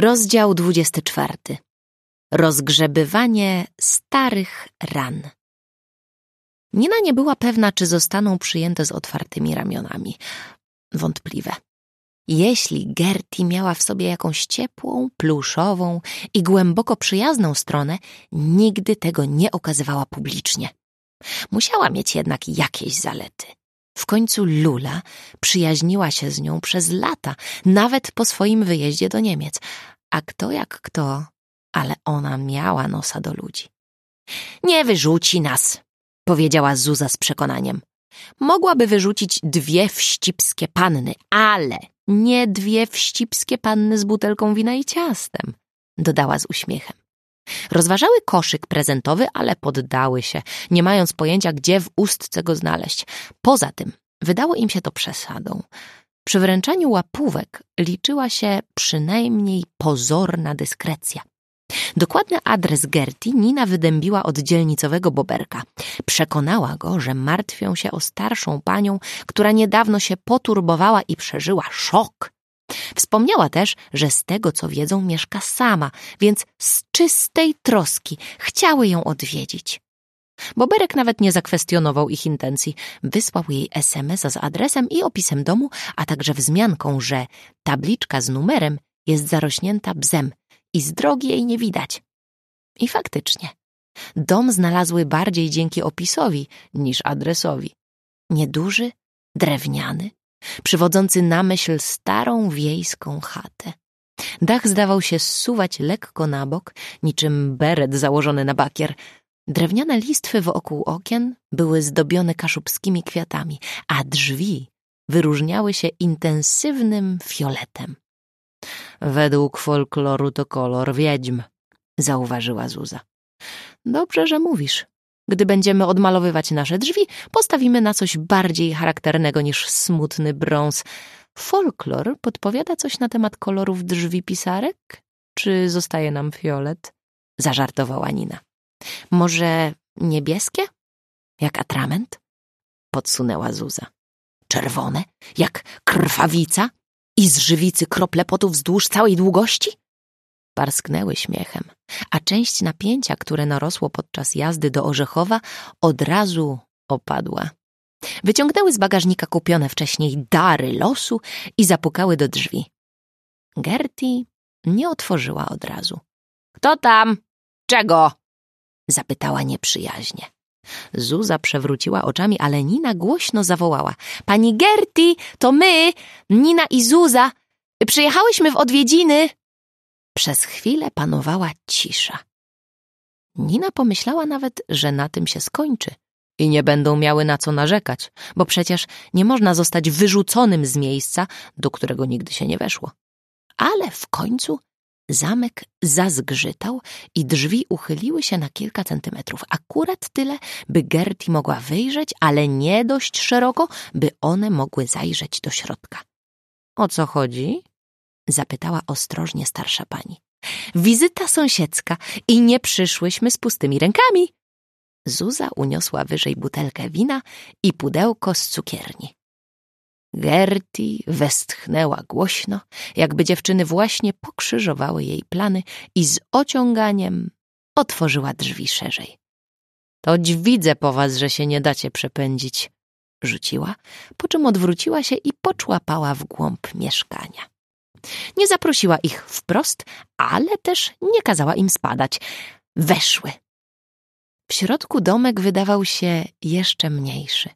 Rozdział 24. Rozgrzebywanie starych ran. Nina nie była pewna, czy zostaną przyjęte z otwartymi ramionami. Wątpliwe. Jeśli Gertie miała w sobie jakąś ciepłą, pluszową i głęboko przyjazną stronę, nigdy tego nie okazywała publicznie. Musiała mieć jednak jakieś zalety. W końcu Lula przyjaźniła się z nią przez lata, nawet po swoim wyjeździe do Niemiec. A kto jak kto, ale ona miała nosa do ludzi. Nie wyrzuci nas, powiedziała Zuza z przekonaniem. Mogłaby wyrzucić dwie wścibskie panny, ale nie dwie wścibskie panny z butelką wina i ciastem, dodała z uśmiechem. Rozważały koszyk prezentowy, ale poddały się, nie mając pojęcia, gdzie w ustce go znaleźć. Poza tym, wydało im się to przesadą. Przy wręczaniu łapówek liczyła się przynajmniej pozorna dyskrecja. Dokładny adres Gerti Nina wydębiła od dzielnicowego boberka. Przekonała go, że martwią się o starszą panią, która niedawno się poturbowała i przeżyła szok. Wspomniała też, że z tego co wiedzą mieszka sama, więc z czystej troski chciały ją odwiedzić. Boberek nawet nie zakwestionował ich intencji. Wysłał jej SMS z adresem i opisem domu, a także wzmianką, że tabliczka z numerem jest zarośnięta bzem i z drogi jej nie widać. I faktycznie, dom znalazły bardziej dzięki opisowi niż adresowi. Nieduży, drewniany, przywodzący na myśl starą wiejską chatę. Dach zdawał się zsuwać lekko na bok, niczym beret założony na bakier. Drewniane listwy wokół okien były zdobione kaszubskimi kwiatami, a drzwi wyróżniały się intensywnym fioletem. Według folkloru to kolor wiedźm, zauważyła Zuza. Dobrze, że mówisz. Gdy będziemy odmalowywać nasze drzwi, postawimy na coś bardziej charakternego niż smutny brąz. Folklor podpowiada coś na temat kolorów drzwi pisarek? Czy zostaje nam fiolet? Zażartowała Nina. Może niebieskie? Jak atrament? Podsunęła Zuza. Czerwone? Jak krwawica? I z żywicy krople potu wzdłuż całej długości? Parsknęły śmiechem, a część napięcia, które narosło podczas jazdy do Orzechowa, od razu opadła. Wyciągnęły z bagażnika kupione wcześniej dary losu i zapukały do drzwi. Gertie nie otworzyła od razu. Kto tam? Czego? zapytała nieprzyjaźnie. Zuza przewróciła oczami, ale Nina głośno zawołała. Pani Gerti, to my, Nina i Zuza. Przyjechałyśmy w odwiedziny. Przez chwilę panowała cisza. Nina pomyślała nawet, że na tym się skończy i nie będą miały na co narzekać, bo przecież nie można zostać wyrzuconym z miejsca, do którego nigdy się nie weszło. Ale w końcu Zamek zazgrzytał i drzwi uchyliły się na kilka centymetrów, akurat tyle, by Gertie mogła wyjrzeć, ale nie dość szeroko, by one mogły zajrzeć do środka. O co chodzi? Zapytała ostrożnie starsza pani. Wizyta sąsiedzka i nie przyszłyśmy z pustymi rękami. Zuza uniosła wyżej butelkę wina i pudełko z cukierni. Gerti westchnęła głośno, jakby dziewczyny właśnie pokrzyżowały jej plany i z ociąganiem otworzyła drzwi szerzej. Toć widzę po was, że się nie dacie przepędzić, rzuciła, po czym odwróciła się i poczłapała w głąb mieszkania. Nie zaprosiła ich wprost, ale też nie kazała im spadać. Weszły. W środku domek wydawał się jeszcze mniejszy.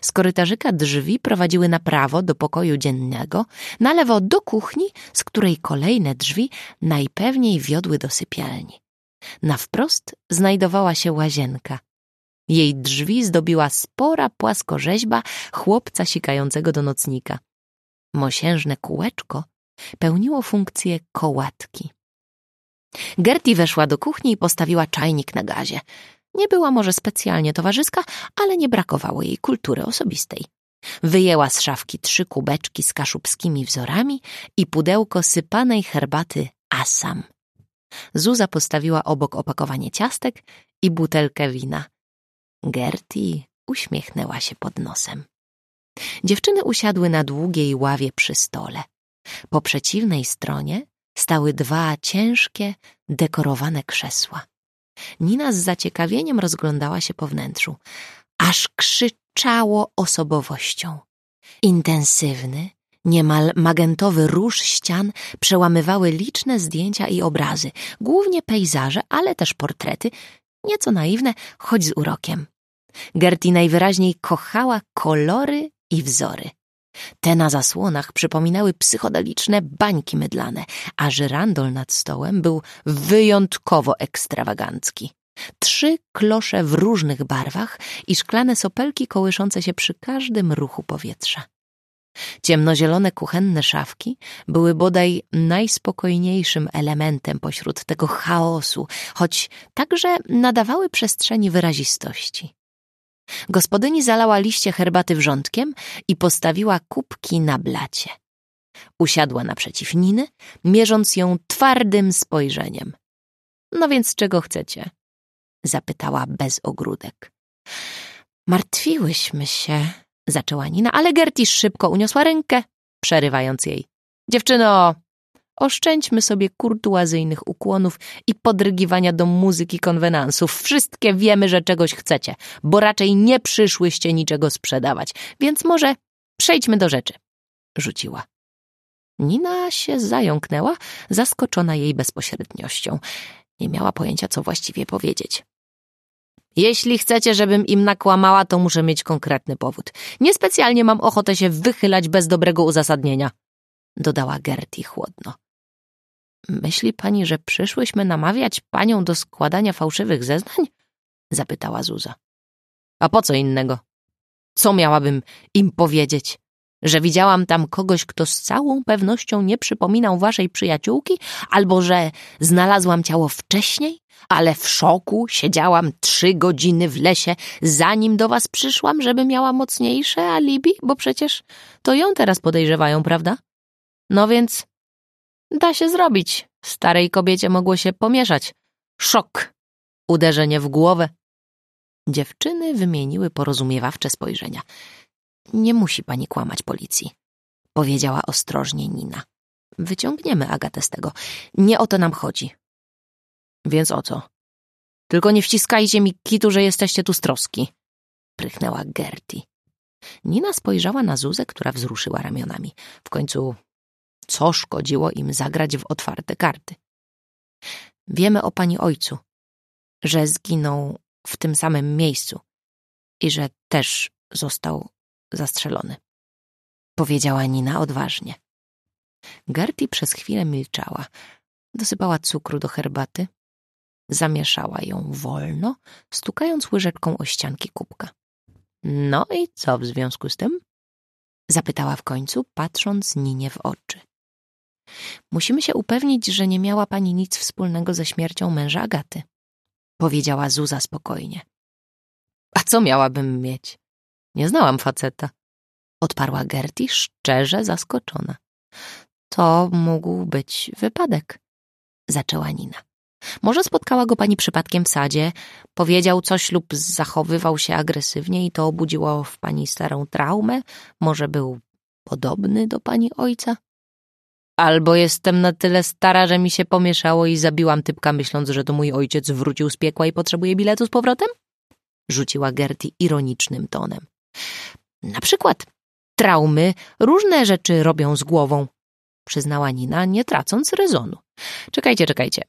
Z korytarzyka drzwi prowadziły na prawo do pokoju dziennego, na lewo do kuchni, z której kolejne drzwi najpewniej wiodły do sypialni. Na wprost znajdowała się łazienka. Jej drzwi zdobiła spora płaskorzeźba chłopca sikającego do nocnika. Mosiężne kółeczko pełniło funkcję kołatki. Gertie weszła do kuchni i postawiła czajnik na gazie. Nie była może specjalnie towarzyska, ale nie brakowało jej kultury osobistej. Wyjęła z szafki trzy kubeczki z kaszubskimi wzorami i pudełko sypanej herbaty Assam. Zuza postawiła obok opakowanie ciastek i butelkę wina. Gertie uśmiechnęła się pod nosem. Dziewczyny usiadły na długiej ławie przy stole. Po przeciwnej stronie stały dwa ciężkie, dekorowane krzesła. Nina z zaciekawieniem rozglądała się po wnętrzu, aż krzyczało osobowością. Intensywny, niemal magentowy róż ścian przełamywały liczne zdjęcia i obrazy, głównie pejzaże, ale też portrety, nieco naiwne, choć z urokiem. Gertie najwyraźniej kochała kolory i wzory. Te na zasłonach przypominały psychodeliczne bańki mydlane, a żyrandol nad stołem był wyjątkowo ekstrawagancki. Trzy klosze w różnych barwach i szklane sopelki kołyszące się przy każdym ruchu powietrza. Ciemnozielone kuchenne szafki były bodaj najspokojniejszym elementem pośród tego chaosu, choć także nadawały przestrzeni wyrazistości. Gospodyni zalała liście herbaty wrzątkiem i postawiła kubki na blacie. Usiadła naprzeciw Niny, mierząc ją twardym spojrzeniem. No więc czego chcecie? Zapytała bez ogródek. Martwiłyśmy się, zaczęła Nina, ale Gertis szybko uniosła rękę, przerywając jej. Dziewczyno, Oszczędźmy sobie kurtuazyjnych ukłonów i podrygiwania do muzyki konwenansów. Wszystkie wiemy, że czegoś chcecie, bo raczej nie przyszłyście niczego sprzedawać, więc może przejdźmy do rzeczy, rzuciła. Nina się zająknęła, zaskoczona jej bezpośredniością. Nie miała pojęcia, co właściwie powiedzieć. Jeśli chcecie, żebym im nakłamała, to muszę mieć konkretny powód. Niespecjalnie mam ochotę się wychylać bez dobrego uzasadnienia, dodała Gertie chłodno. Myśli pani, że przyszłyśmy namawiać panią do składania fałszywych zeznań? zapytała Zuza. A po co innego? Co miałabym im powiedzieć? Że widziałam tam kogoś, kto z całą pewnością nie przypominał waszej przyjaciółki, albo że znalazłam ciało wcześniej, ale w szoku siedziałam trzy godziny w lesie, zanim do was przyszłam, żeby miała mocniejsze alibi, bo przecież to ją teraz podejrzewają, prawda? No więc Da się zrobić. Starej kobiecie mogło się pomieszać. Szok. Uderzenie w głowę. Dziewczyny wymieniły porozumiewawcze spojrzenia. Nie musi pani kłamać policji, powiedziała ostrożnie Nina. Wyciągniemy Agatę z tego. Nie o to nam chodzi. Więc o co? Tylko nie wciskajcie mi kitu, że jesteście tu z troski, prychnęła Gertie. Nina spojrzała na Zuzę, która wzruszyła ramionami. W końcu co szkodziło im zagrać w otwarte karty? Wiemy o pani ojcu, że zginął w tym samym miejscu i że też został zastrzelony. Powiedziała Nina odważnie. Gertie przez chwilę milczała. Dosypała cukru do herbaty, zamieszała ją wolno, stukając łyżeczką o ścianki kubka. No i co w związku z tym? Zapytała w końcu, patrząc Ninie w oczy. Musimy się upewnić, że nie miała pani nic wspólnego ze śmiercią męża Agaty, powiedziała Zuza spokojnie. A co miałabym mieć? Nie znałam faceta, odparła Gertie szczerze zaskoczona. To mógł być wypadek, zaczęła Nina. Może spotkała go pani przypadkiem w sadzie, powiedział coś lub zachowywał się agresywnie i to obudziło w pani starą traumę? Może był podobny do pani ojca? Albo jestem na tyle stara, że mi się pomieszało i zabiłam typka, myśląc, że to mój ojciec wrócił z piekła i potrzebuje biletu z powrotem? Rzuciła Gertie ironicznym tonem. Na przykład traumy różne rzeczy robią z głową, przyznała Nina, nie tracąc rezonu. Czekajcie, czekajcie.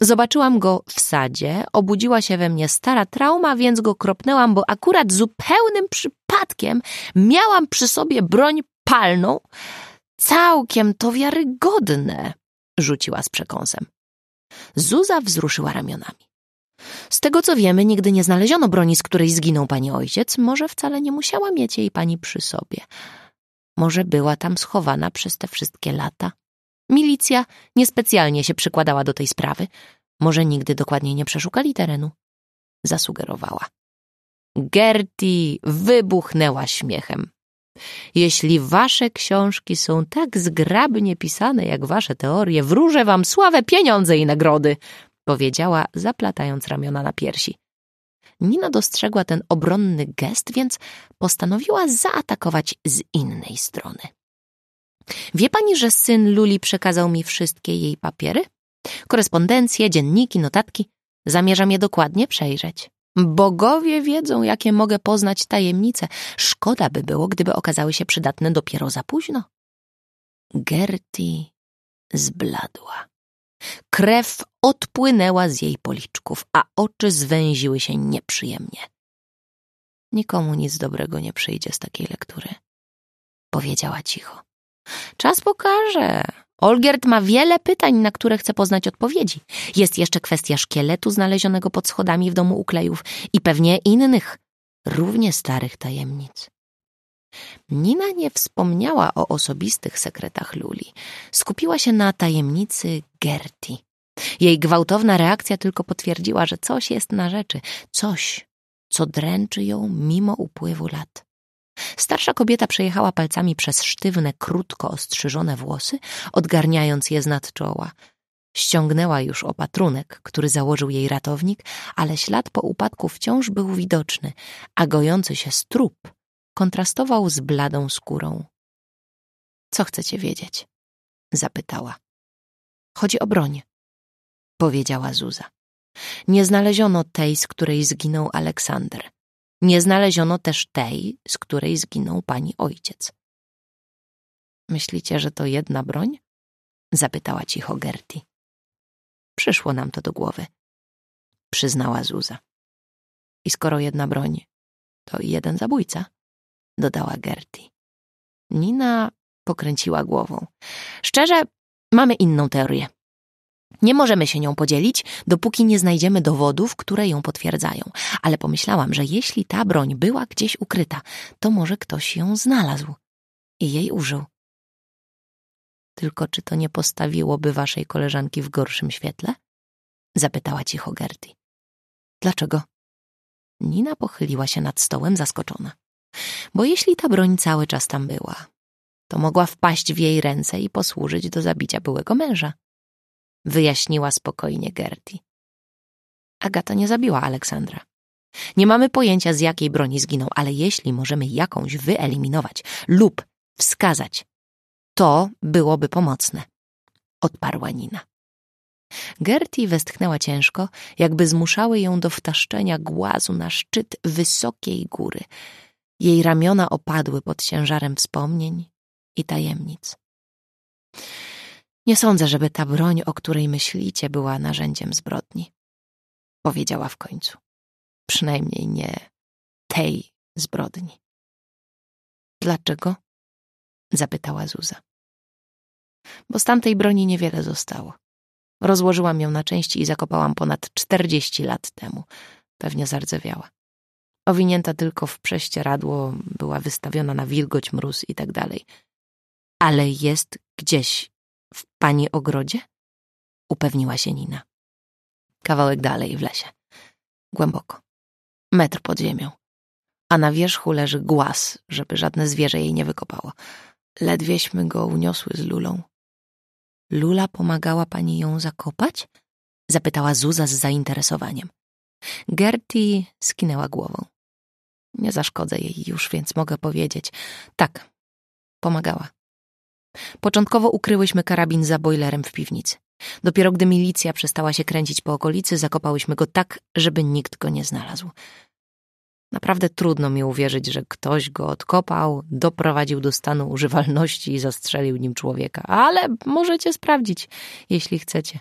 Zobaczyłam go w sadzie, obudziła się we mnie stara trauma, więc go kropnęłam, bo akurat zupełnym przypadkiem miałam przy sobie broń palną, Całkiem to wiarygodne, rzuciła z przekąsem. Zuza wzruszyła ramionami. Z tego co wiemy, nigdy nie znaleziono broni, z której zginął pani ojciec. Może wcale nie musiała mieć jej pani przy sobie. Może była tam schowana przez te wszystkie lata. Milicja niespecjalnie się przykładała do tej sprawy. Może nigdy dokładnie nie przeszukali terenu. Zasugerowała. Gertie wybuchnęła śmiechem. Jeśli wasze książki są tak zgrabnie pisane jak wasze teorie, wróżę wam sławę, pieniądze i nagrody, powiedziała, zaplatając ramiona na piersi. Nina dostrzegła ten obronny gest, więc postanowiła zaatakować z innej strony. Wie pani, że syn Luli przekazał mi wszystkie jej papiery? Korespondencje, dzienniki, notatki. Zamierzam je dokładnie przejrzeć. Bogowie wiedzą, jakie mogę poznać tajemnice. Szkoda by było, gdyby okazały się przydatne dopiero za późno. Gerty zbladła. Krew odpłynęła z jej policzków, a oczy zwęziły się nieprzyjemnie. Nikomu nic dobrego nie przyjdzie z takiej lektury, powiedziała cicho. Czas pokaże. Olgierd ma wiele pytań, na które chce poznać odpowiedzi. Jest jeszcze kwestia szkieletu znalezionego pod schodami w domu Uklejów i pewnie innych, równie starych tajemnic. Nina nie wspomniała o osobistych sekretach Luli. Skupiła się na tajemnicy Gerti. Jej gwałtowna reakcja tylko potwierdziła, że coś jest na rzeczy, coś, co dręczy ją mimo upływu lat. Starsza kobieta przejechała palcami przez sztywne, krótko ostrzyżone włosy, odgarniając je z nad czoła. Ściągnęła już opatrunek, który założył jej ratownik, ale ślad po upadku wciąż był widoczny, a gojący się strup kontrastował z bladą skórą. Co chcecie wiedzieć? zapytała. Chodzi o broń, powiedziała Zuza. Nie znaleziono tej, z której zginął Aleksander. Nie znaleziono też tej, z której zginął pani ojciec. Myślicie, że to jedna broń? Zapytała cicho Gerti. Przyszło nam to do głowy, przyznała Zuza. I skoro jedna broń, to jeden zabójca, dodała Gerti. Nina pokręciła głową. Szczerze, mamy inną teorię. Nie możemy się nią podzielić, dopóki nie znajdziemy dowodów, które ją potwierdzają. Ale pomyślałam, że jeśli ta broń była gdzieś ukryta, to może ktoś ją znalazł i jej użył. Tylko czy to nie postawiłoby waszej koleżanki w gorszym świetle? Zapytała cicho Gerti. Dlaczego? Nina pochyliła się nad stołem zaskoczona. Bo jeśli ta broń cały czas tam była, to mogła wpaść w jej ręce i posłużyć do zabicia byłego męża wyjaśniła spokojnie Gerti. Agata nie zabiła Aleksandra. Nie mamy pojęcia, z jakiej broni zginął, ale jeśli możemy jakąś wyeliminować lub wskazać, to byłoby pomocne, odparła Nina. Gerti westchnęła ciężko, jakby zmuszały ją do wtaszczenia głazu na szczyt wysokiej góry. Jej ramiona opadły pod ciężarem wspomnień i tajemnic. Nie sądzę, żeby ta broń, o której myślicie, była narzędziem zbrodni. Powiedziała w końcu. Przynajmniej nie tej zbrodni. Dlaczego? Zapytała Zuza. Bo z tamtej broni niewiele zostało. Rozłożyłam ją na części i zakopałam ponad czterdzieści lat temu. Pewnie zardzewiała. Owinięta tylko w prześcieradło, była wystawiona na wilgoć, mróz i tak dalej. Ale jest gdzieś w pani ogrodzie? Upewniła się Nina. Kawałek dalej w lesie. Głęboko. Metr pod ziemią. A na wierzchu leży głaz, żeby żadne zwierzę jej nie wykopało. Ledwieśmy go uniosły z Lulą. Lula pomagała pani ją zakopać? Zapytała Zuza z zainteresowaniem. Gerti skinęła głową. Nie zaszkodzę jej już, więc mogę powiedzieć. Tak, pomagała. Początkowo ukryłyśmy karabin za bojlerem w piwnicy. Dopiero gdy milicja przestała się kręcić po okolicy, zakopałyśmy go tak, żeby nikt go nie znalazł. Naprawdę trudno mi uwierzyć, że ktoś go odkopał, doprowadził do stanu używalności i zastrzelił nim człowieka. Ale możecie sprawdzić, jeśli chcecie.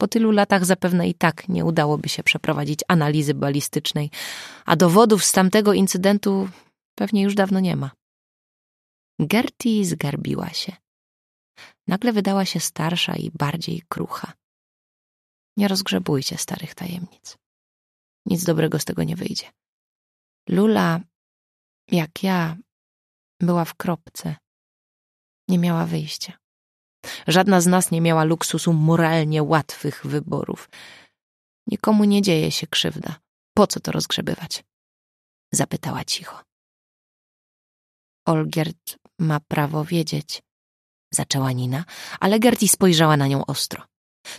Po tylu latach zapewne i tak nie udałoby się przeprowadzić analizy balistycznej, a dowodów z tamtego incydentu pewnie już dawno nie ma. Gerti zgarbiła się. Nagle wydała się starsza i bardziej krucha. Nie rozgrzebujcie starych tajemnic. Nic dobrego z tego nie wyjdzie. Lula, jak ja, była w kropce. Nie miała wyjścia. Żadna z nas nie miała luksusu moralnie łatwych wyborów. Nikomu nie dzieje się krzywda. Po co to rozgrzebywać? Zapytała cicho. Olgierd ma prawo wiedzieć, zaczęła Nina, ale Gerti spojrzała na nią ostro.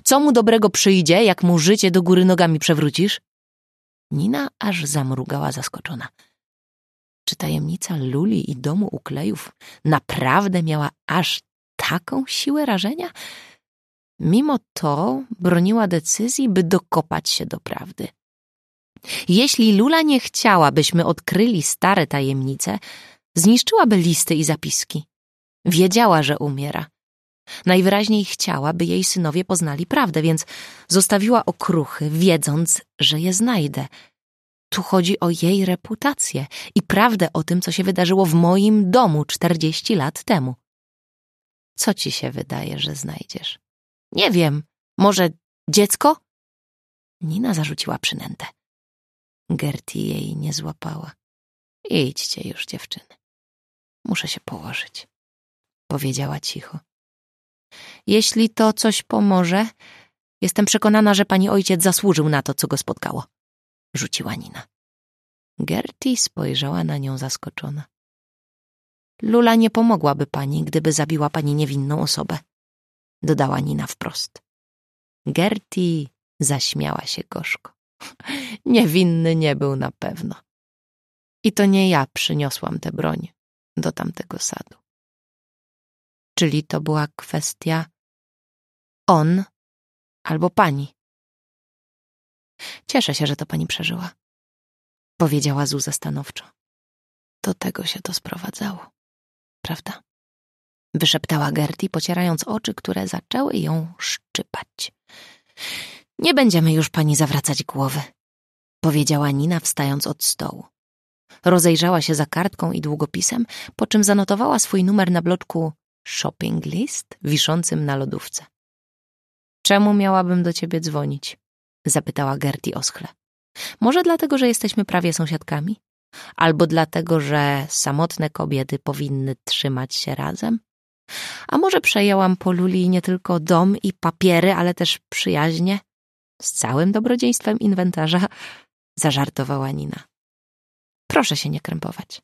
Co mu dobrego przyjdzie, jak mu życie do góry nogami przewrócisz? Nina aż zamrugała zaskoczona. Czy tajemnica Luli i domu uklejów naprawdę miała aż taką siłę rażenia? Mimo to broniła decyzji, by dokopać się do prawdy. Jeśli Lula nie chciała, byśmy odkryli stare tajemnice, zniszczyłaby listy i zapiski. Wiedziała, że umiera. Najwyraźniej chciała, by jej synowie poznali prawdę, więc zostawiła okruchy, wiedząc, że je znajdę. Tu chodzi o jej reputację i prawdę o tym, co się wydarzyło w moim domu czterdzieści lat temu. Co ci się wydaje, że znajdziesz? Nie wiem, może dziecko? Nina zarzuciła przynętę. Gertie jej nie złapała. Idźcie już, dziewczyny. Muszę się położyć, powiedziała cicho. Jeśli to coś pomoże, jestem przekonana, że pani ojciec zasłużył na to, co go spotkało, rzuciła Nina. Gertie spojrzała na nią zaskoczona. Lula nie pomogłaby pani, gdyby zabiła pani niewinną osobę, dodała Nina wprost. Gertie zaśmiała się gorzko. Niewinny nie był na pewno. I to nie ja przyniosłam tę broń do tamtego sadu. Czyli to była kwestia on albo pani. Cieszę się, że to pani przeżyła, powiedziała Zuza stanowczo. Do tego się to sprowadzało, prawda? Wyszeptała Gertie, pocierając oczy, które zaczęły ją szczypać. Nie będziemy już pani zawracać głowy, powiedziała Nina, wstając od stołu. Rozejrzała się za kartką i długopisem, po czym zanotowała swój numer na bloczku shopping list wiszącym na lodówce. Czemu miałabym do ciebie dzwonić? zapytała Gertie oschle. Może dlatego, że jesteśmy prawie sąsiadkami? Albo dlatego, że samotne kobiety powinny trzymać się razem? A może przejęłam po Luli nie tylko dom i papiery, ale też przyjaźnie? Z całym dobrodziejstwem inwentarza, zażartowała Nina. Proszę się nie krępować.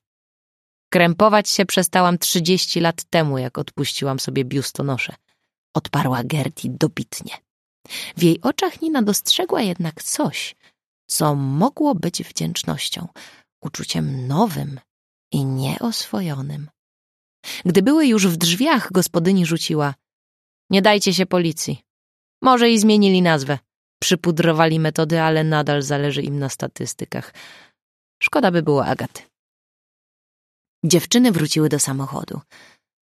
Krępować się przestałam trzydzieści lat temu, jak odpuściłam sobie biustonosze. Odparła Gertie dobitnie. W jej oczach Nina dostrzegła jednak coś, co mogło być wdzięcznością, uczuciem nowym i nieoswojonym. Gdy były już w drzwiach, gospodyni rzuciła Nie dajcie się policji. Może i zmienili nazwę. Przypudrowali metody, ale nadal zależy im na statystykach. Szkoda by było Agaty. Dziewczyny wróciły do samochodu.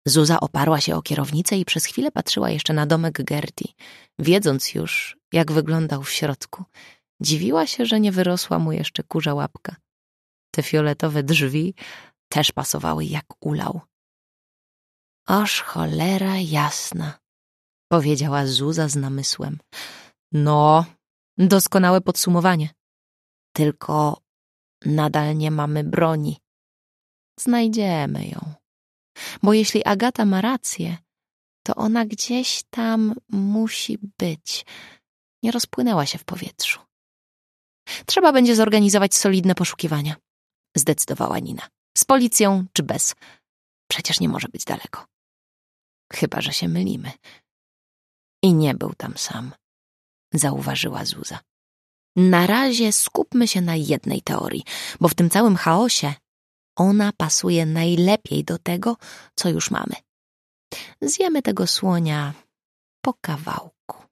Zuza oparła się o kierownicę i przez chwilę patrzyła jeszcze na domek Gerti, wiedząc już, jak wyglądał w środku. Dziwiła się, że nie wyrosła mu jeszcze kurza łapka. Te fioletowe drzwi też pasowały jak ulał. Oż cholera jasna, powiedziała Zuza z namysłem. No, doskonałe podsumowanie. Tylko nadal nie mamy broni. Znajdziemy ją. Bo jeśli Agata ma rację, to ona gdzieś tam musi być. Nie rozpłynęła się w powietrzu. Trzeba będzie zorganizować solidne poszukiwania, zdecydowała Nina. Z policją czy bez. Przecież nie może być daleko. Chyba, że się mylimy. I nie był tam sam, zauważyła Zuza. Na razie skupmy się na jednej teorii, bo w tym całym chaosie ona pasuje najlepiej do tego, co już mamy. Zjemy tego słonia po kawałku.